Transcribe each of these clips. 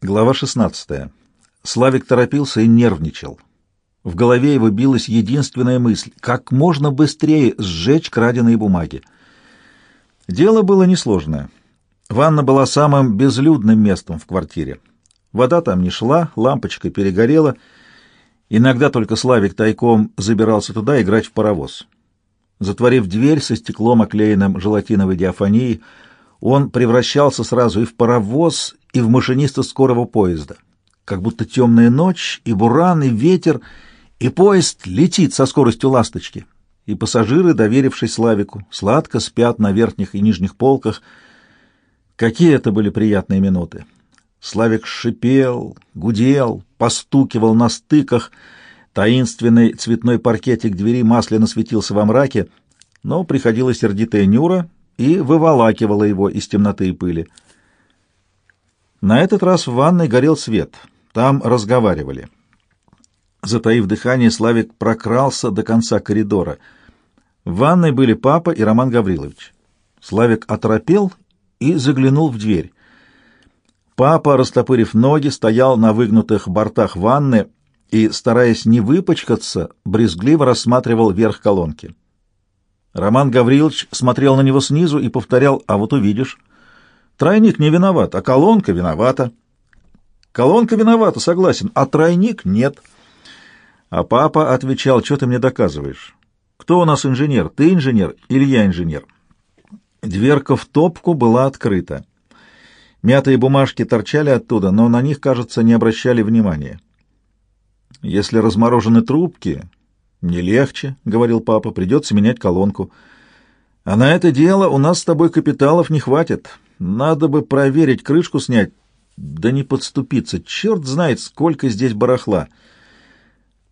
Глава 16. Славик торопился и нервничал. В голове его билась единственная мысль — как можно быстрее сжечь краденые бумаги. Дело было несложное. Ванна была самым безлюдным местом в квартире. Вода там не шла, лампочка перегорела. Иногда только Славик тайком забирался туда играть в паровоз. Затворив дверь со стеклом, оклеенным желатиновой диафонией, он превращался сразу и в паровоз, и в машиниста скорого поезда. Как будто темная ночь, и буран, и ветер, и поезд летит со скоростью ласточки. И пассажиры, доверившись Славику, сладко спят на верхних и нижних полках. Какие это были приятные минуты! Славик шипел, гудел, постукивал на стыках, таинственный цветной паркетик двери масляно светился во мраке, но приходила сердитая Нюра и выволакивала его из темноты и пыли. На этот раз в ванной горел свет. Там разговаривали. Затаив дыхание, Славик прокрался до конца коридора. В ванной были папа и Роман Гаврилович. Славик оторопел и заглянул в дверь. Папа, растопырив ноги, стоял на выгнутых бортах ванны и, стараясь не выпачкаться, брезгливо рассматривал верх колонки. Роман Гаврилович смотрел на него снизу и повторял «А вот увидишь». Тройник не виноват, а колонка виновата. Колонка виновата, согласен, а тройник нет. А папа отвечал, что ты мне доказываешь? Кто у нас инженер, ты инженер или я инженер? Дверка в топку была открыта. Мятые бумажки торчали оттуда, но на них, кажется, не обращали внимания. Если разморожены трубки, не легче, — говорил папа, — придется менять колонку. А на это дело у нас с тобой капиталов не хватит. Надо бы проверить, крышку снять, да не подступиться. Черт знает, сколько здесь барахла.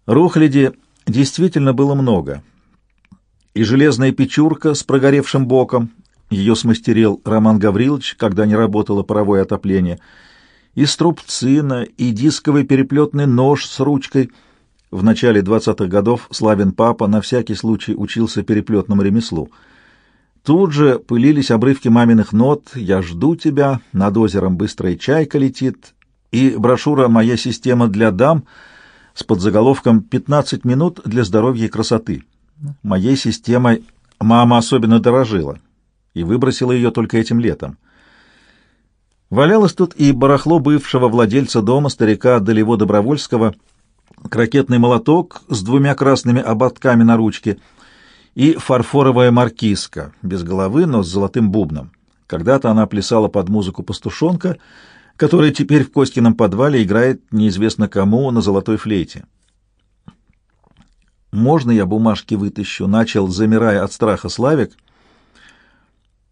Рухляди действительно было много. И железная печурка с прогоревшим боком, ее смастерил Роман Гаврилович, когда не работало паровое отопление, и струбцина, и дисковый переплетный нож с ручкой. В начале двадцатых годов Славин папа на всякий случай учился переплетному ремеслу — Тут же пылились обрывки маминых нот. «Я жду тебя», «Над озером быстрая чайка летит» и брошюра «Моя система для дам» с подзаголовком «15 минут для здоровья и красоты». Моей системой мама особенно дорожила и выбросила ее только этим летом. Валялось тут и барахло бывшего владельца дома, старика Долево Добровольского, крокетный молоток с двумя красными ободками на ручке — и фарфоровая маркизка, без головы, но с золотым бубном. Когда-то она плясала под музыку пастушонка, которая теперь в Костином подвале играет неизвестно кому на золотой флейте. «Можно я бумажки вытащу?» — начал, замирая от страха Славик.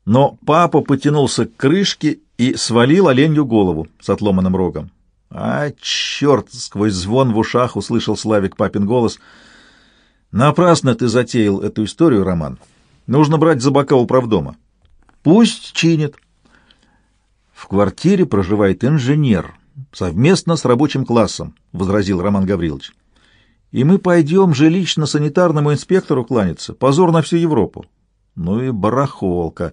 Но папа потянулся к крышке и свалил оленью голову с отломанным рогом. «А, черт!» — сквозь звон в ушах услышал Славик папин голос — Напрасно ты затеял эту историю, Роман. Нужно брать за бока управдома. Пусть чинит. В квартире проживает инженер, совместно с рабочим классом, — возразил Роман Гаврилович. И мы пойдем же лично санитарному инспектору кланяться. Позор на всю Европу. Ну и барахолка.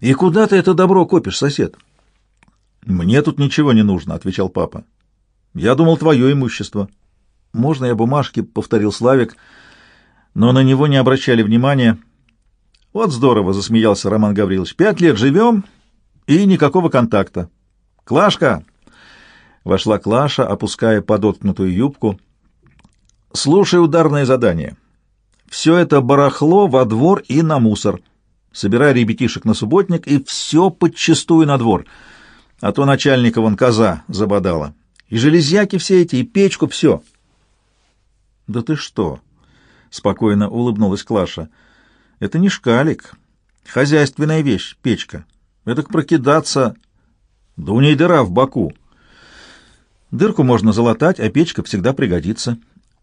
И куда ты это добро копишь, сосед? Мне тут ничего не нужно, — отвечал папа. Я думал, твое имущество. «Можно я бумажки?» — повторил Славик, но на него не обращали внимания. «Вот здорово!» — засмеялся Роман Гаврилович. «Пять лет живем, и никакого контакта. Клашка!» Вошла Клаша, опуская подоткнутую юбку. «Слушай ударное задание. Все это барахло во двор и на мусор. Собирай ребятишек на субботник и все подчистую на двор. А то начальника вон коза забодала. И железяки все эти, и печку, все». «Да ты что?» — спокойно улыбнулась Клаша. «Это не шкалик. Хозяйственная вещь, печка. Это к прокидаться. Да у ней дыра в боку. Дырку можно залатать, а печка всегда пригодится.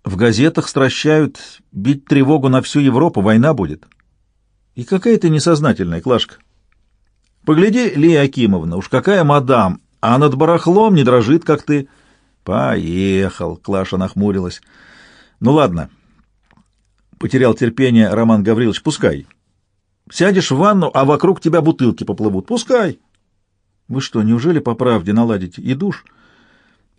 В газетах стращают бить тревогу на всю Европу, война будет. И какая ты несознательная, Клашка. Погляди, Лия Акимовна, уж какая мадам, а над барахлом не дрожит, как ты. Поехал, Клаша нахмурилась. Ну ладно. Потерял терпение Роман Гаврилович. Пускай. Сядешь в ванну, а вокруг тебя бутылки поплывут. Пускай. Вы что, неужели по правде наладите и душ?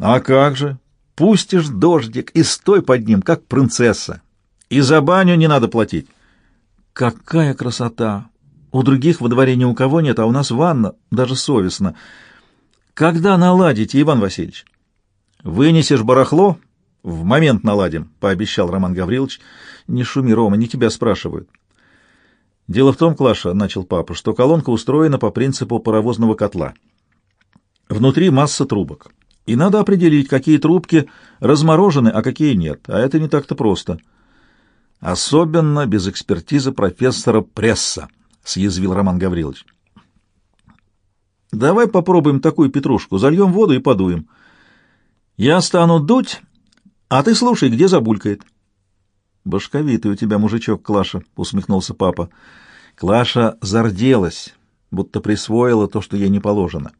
А как же? Пустишь дождик и стой под ним, как принцесса. И за баню не надо платить. Какая красота! У других во дворе ни у кого нет, а у нас ванна, даже совестно. Когда наладите, Иван Васильевич? Вынесешь барахло, в момент наладим, пообещал Роман Гаврилович. Не шуми, Рома, не тебя спрашивают. Дело в том, Клаша, начал папа, что колонка устроена по принципу паровозного котла. Внутри масса трубок. И надо определить, какие трубки разморожены, а какие нет. А это не так-то просто. Особенно без экспертизы профессора Пресса, съязвил Роман Гаврилович. Давай попробуем такую петрушку. Зальем воду и подуем. Я стану дуть, а ты слушай, где забулькает. Башковитый у тебя мужичок, Клаша, усмехнулся папа. Клаша зарделась, будто присвоила то, что ей не положено.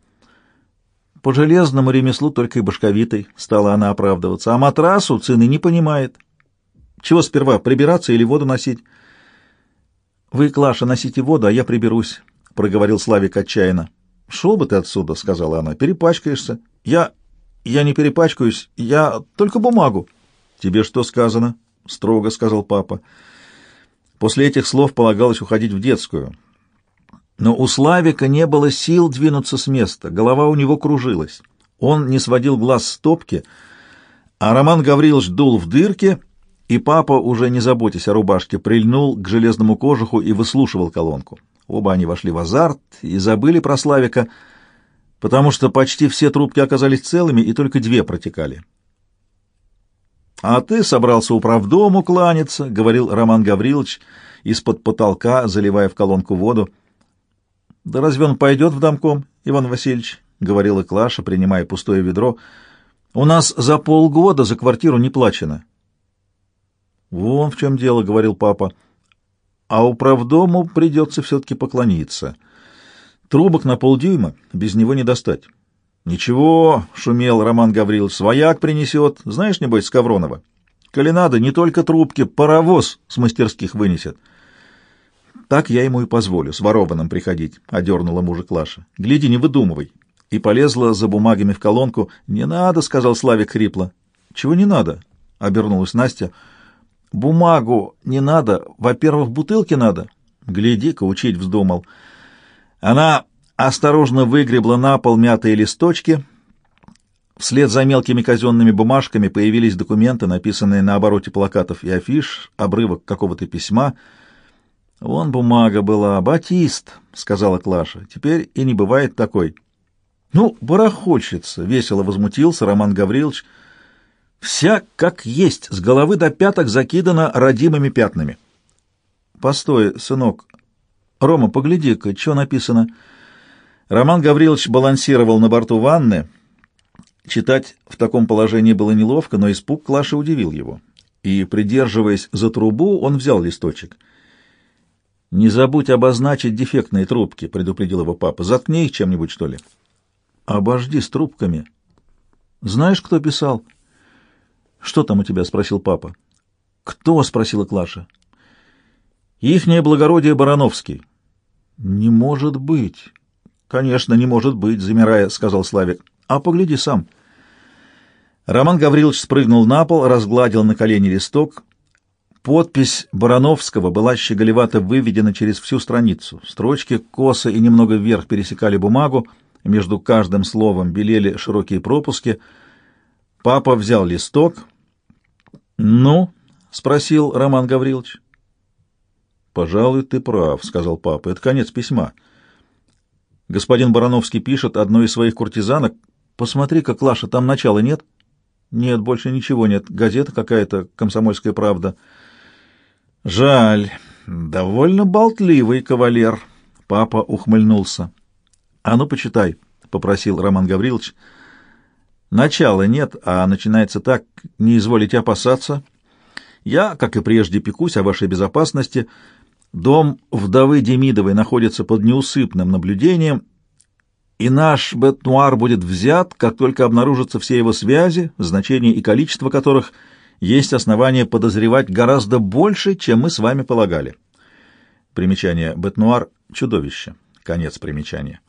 По железному ремеслу только и башковитой стала она оправдываться, а матрасу цены не понимает. Чего сперва, прибираться или воду носить? Вы, Клаша, носите воду, а я приберусь, — проговорил Славик отчаянно. — Шел бы ты отсюда, — сказала она, — перепачкаешься. Я... я не перепачкаюсь, я только бумагу. — Тебе что сказано? — строго сказал папа. После этих слов полагалось уходить в детскую. Но у Славика не было сил двинуться с места, голова у него кружилась. Он не сводил глаз с топки, а Роман Гаврилович дул в дырке, и папа, уже не заботясь о рубашке, прильнул к железному кожуху и выслушивал колонку. Оба они вошли в азарт и забыли про Славика, потому что почти все трубки оказались целыми, и только две протекали. «А ты собрался управдому кланяться», — говорил Роман Гаврилович из-под потолка, заливая в колонку воду. «Да разве он пойдет в домком, Иван Васильевич?» — говорила Клаша, принимая пустое ведро. «У нас за полгода за квартиру не плачено». «Вон в чем дело», — говорил папа. «А управдому придется все-таки поклониться. Трубок на полдюйма без него не достать». «Ничего», — шумел Роман Гаврилович, — «свояк принесет. Знаешь, небось, с Ковронова? Коли надо, не только трубки, паровоз с мастерских вынесет». «Так я ему и позволю, с ворованным приходить», — одернула мужа Клаша. «Гляди, не выдумывай». И полезла за бумагами в колонку. «Не надо», — сказал Славик хрипло. «Чего не надо?» — обернулась Настя. «Бумагу не надо. Во-первых, бутылки надо». «Гляди-ка, учить вздумал». Она осторожно выгребла на пол мятые листочки. Вслед за мелкими казенными бумажками появились документы, написанные на обороте плакатов и афиш, обрывок какого-то письма. «Вон бумага была. Батист», — сказала Клаша. «Теперь и не бывает такой». «Ну, барахольщица!» — весело возмутился Роман Гаврилович. «Вся как есть, с головы до пяток закидана родимыми пятнами». «Постой, сынок. Рома, погляди-ка, что написано?» Роман Гаврилович балансировал на борту ванны. Читать в таком положении было неловко, но испуг Клаши удивил его. И, придерживаясь за трубу, он взял листочек. «Не забудь обозначить дефектные трубки», — предупредил его папа. «Заткни их чем-нибудь, что ли?» «Обожди с трубками». «Знаешь, кто писал?» «Что там у тебя?» — спросил папа. «Кто?» — спросила Клаша. «Ихнее благородие Барановский». «Не может быть». «Конечно, не может быть», — замирая, — сказал Славик. «А погляди сам». Роман Гаврилович спрыгнул на пол, разгладил на колени листок. Подпись Барановского была щеголевато выведена через всю страницу. Строчки косо и немного вверх пересекали бумагу, между каждым словом белели широкие пропуски. Папа взял листок. «Ну?» — спросил Роман Гаврилович. «Пожалуй, ты прав», — сказал папа. «Это конец письма». Господин Барановский пишет одной из своих куртизанок. Посмотри, как Лаша, там начала нет? Нет, больше ничего нет. Газета какая-то, «Комсомольская правда». Жаль. Довольно болтливый кавалер. Папа ухмыльнулся. А ну, почитай, — попросил Роман Гаврилович. Начала нет, а начинается так. Не изволите опасаться. Я, как и прежде, пекусь о вашей безопасности, — Дом вдовы Демидовой находится под неусыпным наблюдением, и наш бет-нуар будет взят, как только обнаружатся все его связи, значение и количество которых есть основания подозревать гораздо больше, чем мы с вами полагали. Примечание бет-нуар — чудовище. Конец примечания.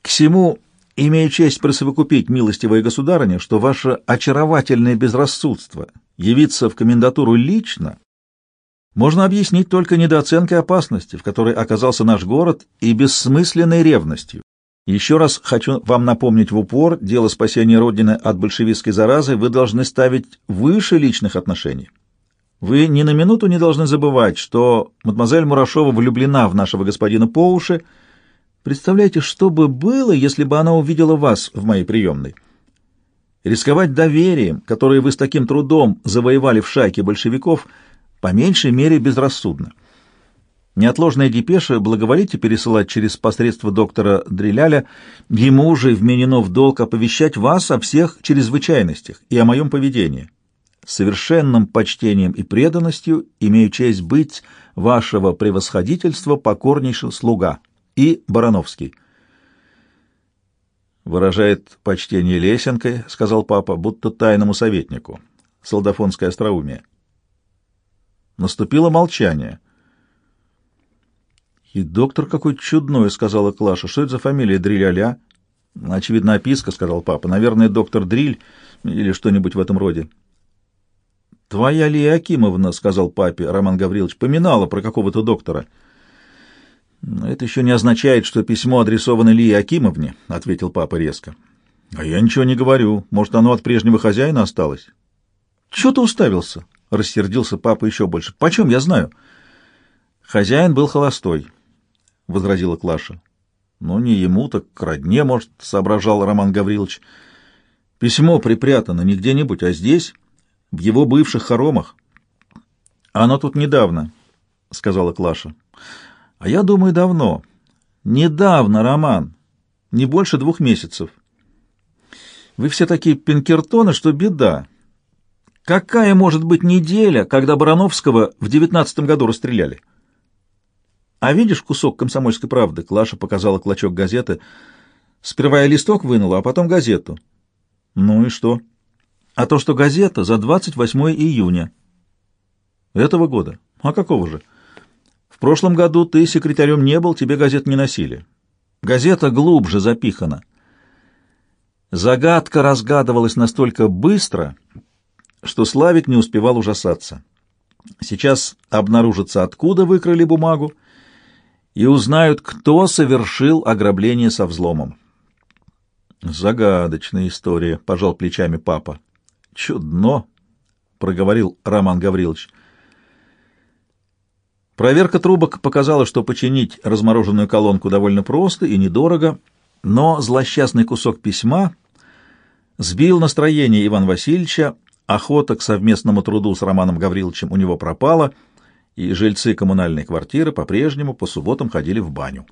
К всему имею честь присовокупить, милостивая государыня, что ваше очаровательное безрассудство явиться в комендатуру лично можно объяснить только недооценкой опасности, в которой оказался наш город, и бессмысленной ревностью. Еще раз хочу вам напомнить в упор, дело спасения Родины от большевистской заразы вы должны ставить выше личных отношений. Вы ни на минуту не должны забывать, что мадемуазель Мурашова влюблена в нашего господина по уши. Представляете, что бы было, если бы она увидела вас в моей приемной? Рисковать доверием, которое вы с таким трудом завоевали в шайке большевиков, по меньшей мере безрассудно. Неотложная депеша благоволите пересылать через посредство доктора Дриляля, ему же вменено в долг оповещать вас о всех чрезвычайностях и о моем поведении совершенным почтением и преданностью имею честь быть вашего превосходительства покорнейший слуга и Барановский. Выражает почтение лесенкой, сказал папа, будто тайному советнику. Солдафонское остроумие. Наступило молчание. «И доктор какой чудной», — сказала Клаша. «Что это за фамилия Дриль-аля?» «Очевидно, описка», — сказал папа. «Наверное, доктор Дриль или что-нибудь в этом роде». «Твоя Лия Акимовна, — сказал папе Роман Гаврилович, — поминала про какого-то доктора». «Это еще не означает, что письмо адресовано Лии Акимовне», — ответил папа резко. «А я ничего не говорю. Может, оно от прежнего хозяина осталось?» «Чего ты уставился?» — рассердился папа еще больше. «Почем я знаю?» «Хозяин был холостой», — возразила Клаша. «Ну, не ему, так к родне, может», — соображал Роман Гаврилович. «Письмо припрятано не где-нибудь, а здесь» в его бывших хоромах. Оно тут недавно, — сказала Клаша. А я думаю, давно. Недавно, Роман. Не больше двух месяцев. Вы все такие пинкертоны, что беда. Какая может быть неделя, когда Барановского в девятнадцатом году расстреляли? А видишь кусок комсомольской правды? Клаша показала клочок газеты. Сперва я листок вынула, а потом газету. Ну и что? — а то, что газета за 28 июня. Этого года? А какого же? В прошлом году ты секретарем не был, тебе газет не носили. Газета глубже запихана. Загадка разгадывалась настолько быстро, что Славик не успевал ужасаться. Сейчас обнаружится, откуда выкрали бумагу, и узнают, кто совершил ограбление со взломом. «Загадочная история», — пожал плечами папа. Чудно, проговорил Роман Гаврилович. Проверка трубок показала, что починить размороженную колонку довольно просто и недорого, но злосчастный кусок письма сбил настроение Ивана Васильевича, охота к совместному труду с Романом Гавриловичем у него пропала, и жильцы коммунальной квартиры по-прежнему по субботам ходили в баню.